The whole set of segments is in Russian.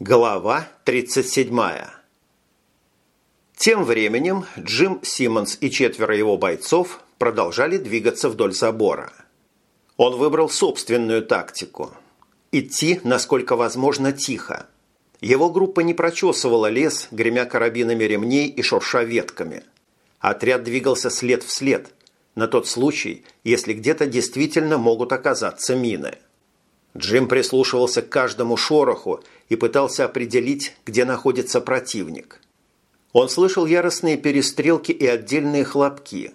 Глава 37. Тем временем Джим Симмонс и четверо его бойцов продолжали двигаться вдоль забора. Он выбрал собственную тактику – идти, насколько возможно, тихо. Его группа не прочесывала лес, гремя карабинами ремней и шурша ветками. Отряд двигался след в след, на тот случай, если где-то действительно могут оказаться мины – Джим прислушивался к каждому шороху и пытался определить, где находится противник. Он слышал яростные перестрелки и отдельные хлопки.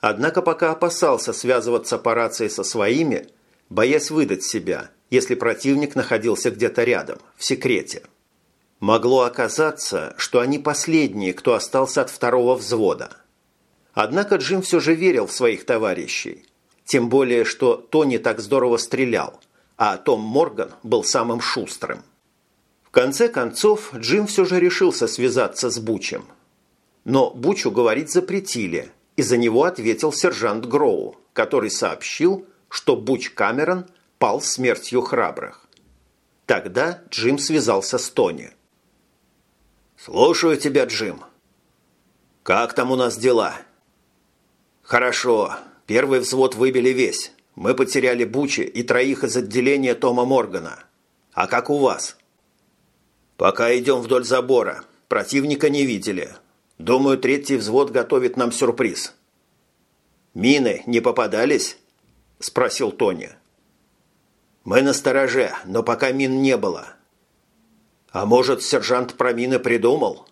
Однако пока опасался связываться по рации со своими, боясь выдать себя, если противник находился где-то рядом, в секрете. Могло оказаться, что они последние, кто остался от второго взвода. Однако Джим все же верил в своих товарищей. Тем более, что Тони так здорово стрелял – а Том Морган был самым шустрым. В конце концов, Джим все же решился связаться с Бучем. Но Бучу говорить запретили, и за него ответил сержант Гроу, который сообщил, что Буч Камерон пал смертью храбрых. Тогда Джим связался с Тони. «Слушаю тебя, Джим. Как там у нас дела?» «Хорошо. Первый взвод выбили весь. Мы потеряли Бучи и троих из отделения Тома Моргана. А как у вас? Пока идем вдоль забора. Противника не видели. Думаю, третий взвод готовит нам сюрприз. Мины не попадались? Спросил Тони. Мы на стороже, но пока мин не было. А может, сержант про мины придумал?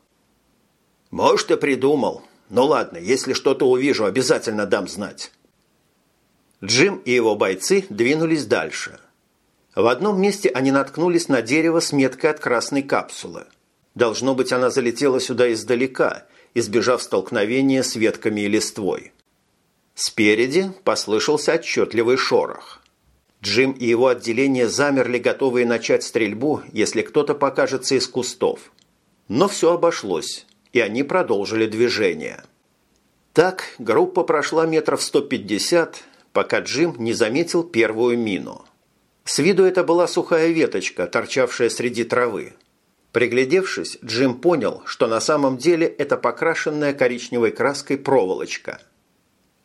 Может, и придумал. Ну ладно, если что-то увижу, обязательно дам знать. Джим и его бойцы двинулись дальше. В одном месте они наткнулись на дерево с меткой от красной капсулы. Должно быть, она залетела сюда издалека, избежав столкновения с ветками и листвой. Спереди послышался отчетливый шорох. Джим и его отделение замерли, готовые начать стрельбу, если кто-то покажется из кустов. Но все обошлось, и они продолжили движение. Так группа прошла метров 150, пока Джим не заметил первую мину. С виду это была сухая веточка, торчавшая среди травы. Приглядевшись, Джим понял, что на самом деле это покрашенная коричневой краской проволочка.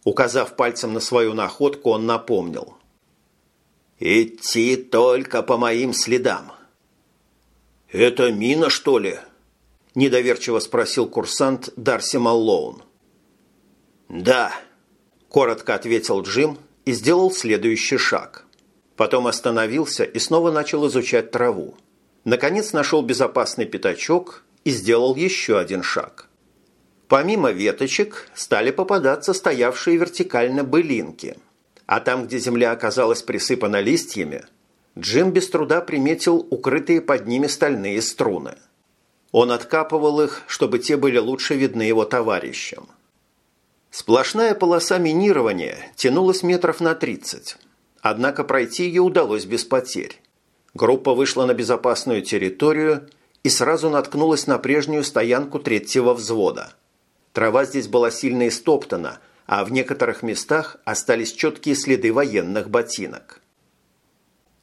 Указав пальцем на свою находку, он напомнил. «Идти только по моим следам». «Это мина, что ли?» – недоверчиво спросил курсант Дарси Маллоун. «Да», Коротко ответил Джим и сделал следующий шаг. Потом остановился и снова начал изучать траву. Наконец нашел безопасный пятачок и сделал еще один шаг. Помимо веточек стали попадаться стоявшие вертикально былинки. А там, где земля оказалась присыпана листьями, Джим без труда приметил укрытые под ними стальные струны. Он откапывал их, чтобы те были лучше видны его товарищам. Сплошная полоса минирования тянулась метров на 30. Однако пройти ее удалось без потерь. Группа вышла на безопасную территорию и сразу наткнулась на прежнюю стоянку третьего взвода. Трава здесь была сильно истоптана, а в некоторых местах остались четкие следы военных ботинок.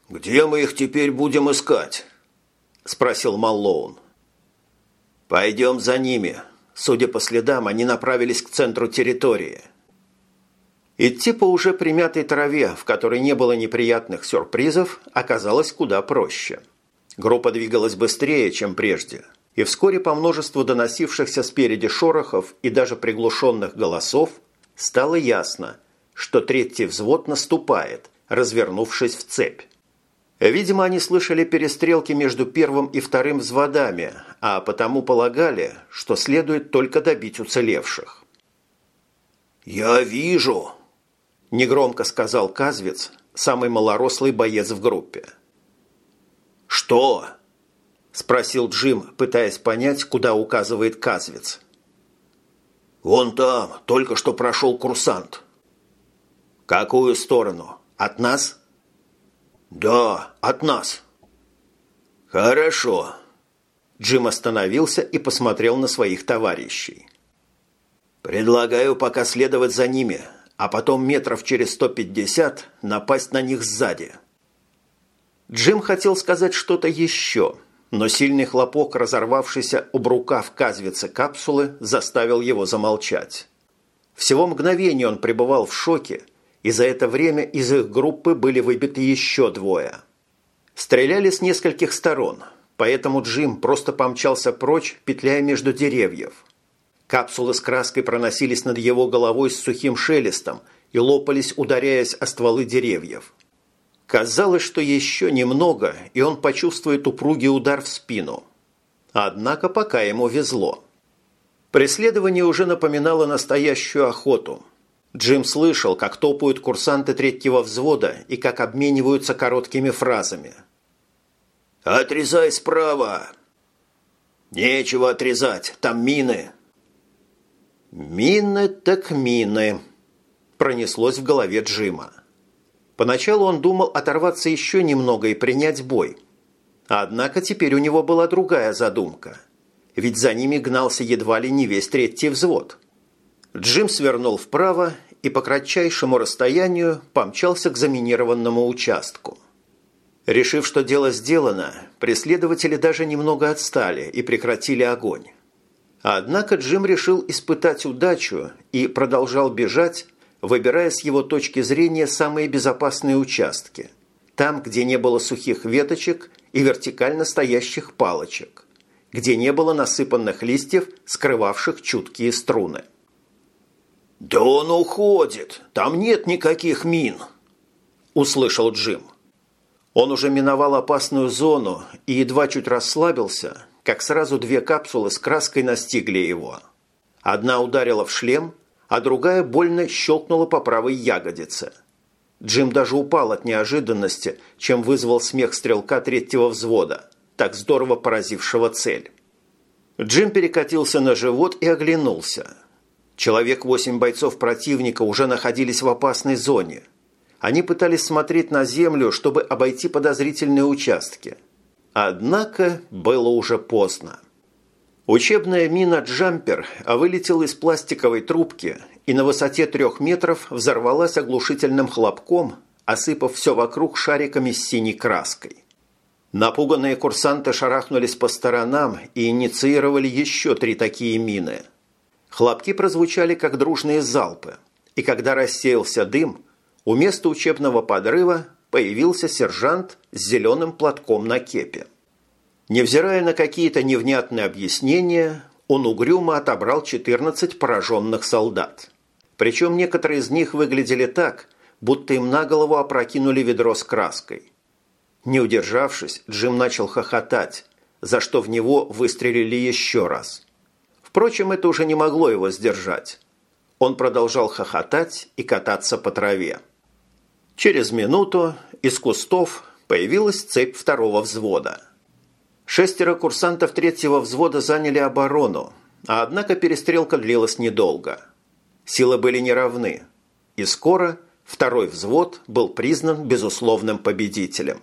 «Где мы их теперь будем искать?» – спросил Маллоун. «Пойдем за ними», Судя по следам, они направились к центру территории. Идти по уже примятой траве, в которой не было неприятных сюрпризов, оказалось куда проще. Группа двигалась быстрее, чем прежде, и вскоре по множеству доносившихся спереди шорохов и даже приглушенных голосов стало ясно, что третий взвод наступает, развернувшись в цепь. Видимо, они слышали перестрелки между первым и вторым взводами, а потому полагали, что следует только добить уцелевших. «Я вижу», – негромко сказал Казвец, самый малорослый боец в группе. «Что?» – спросил Джим, пытаясь понять, куда указывает Казвец. «Вон там, только что прошел курсант». «Какую сторону? От нас?» «Да, от нас». «Хорошо». Джим остановился и посмотрел на своих товарищей. «Предлагаю пока следовать за ними, а потом метров через 150 напасть на них сзади». Джим хотел сказать что-то еще, но сильный хлопок, разорвавшийся об рукав казвицы капсулы, заставил его замолчать. Всего мгновение он пребывал в шоке, и за это время из их группы были выбиты еще двое. Стреляли с нескольких сторон, поэтому Джим просто помчался прочь, петляя между деревьев. Капсулы с краской проносились над его головой с сухим шелестом и лопались, ударяясь о стволы деревьев. Казалось, что еще немного, и он почувствует упругий удар в спину. Однако пока ему везло. Преследование уже напоминало настоящую охоту. Джим слышал, как топают курсанты третьего взвода и как обмениваются короткими фразами. «Отрезай справа!» «Нечего отрезать, там мины!» «Мины так мины!» пронеслось в голове Джима. Поначалу он думал оторваться еще немного и принять бой. Однако теперь у него была другая задумка. Ведь за ними гнался едва ли не весь третий взвод. Джим свернул вправо и по кратчайшему расстоянию помчался к заминированному участку. Решив, что дело сделано, преследователи даже немного отстали и прекратили огонь. Однако Джим решил испытать удачу и продолжал бежать, выбирая с его точки зрения самые безопасные участки. Там, где не было сухих веточек и вертикально стоящих палочек. Где не было насыпанных листьев, скрывавших чуткие струны. «Да он уходит! Там нет никаких мин!» – услышал Джим. Он уже миновал опасную зону и едва чуть расслабился, как сразу две капсулы с краской настигли его. Одна ударила в шлем, а другая больно щелкнула по правой ягодице. Джим даже упал от неожиданности, чем вызвал смех стрелка третьего взвода, так здорово поразившего цель. Джим перекатился на живот и оглянулся. Человек восемь бойцов противника уже находились в опасной зоне. Они пытались смотреть на землю, чтобы обойти подозрительные участки. Однако было уже поздно. Учебная мина «Джампер» вылетела из пластиковой трубки и на высоте трех метров взорвалась оглушительным хлопком, осыпав все вокруг шариками с синей краской. Напуганные курсанты шарахнулись по сторонам и инициировали еще три такие мины. Хлопки прозвучали, как дружные залпы, и когда рассеялся дым, у места учебного подрыва появился сержант с зеленым платком на кепе. Невзирая на какие-то невнятные объяснения, он угрюмо отобрал 14 пораженных солдат. Причем некоторые из них выглядели так, будто им на голову опрокинули ведро с краской. Не удержавшись, Джим начал хохотать, за что в него выстрелили еще раз. Впрочем, это уже не могло его сдержать. Он продолжал хохотать и кататься по траве. Через минуту из кустов появилась цепь второго взвода – Шестеро курсантов третьего взвода заняли оборону, а однако перестрелка длилась недолго. Силы были неравны, и скоро второй взвод был признан безусловным победителем.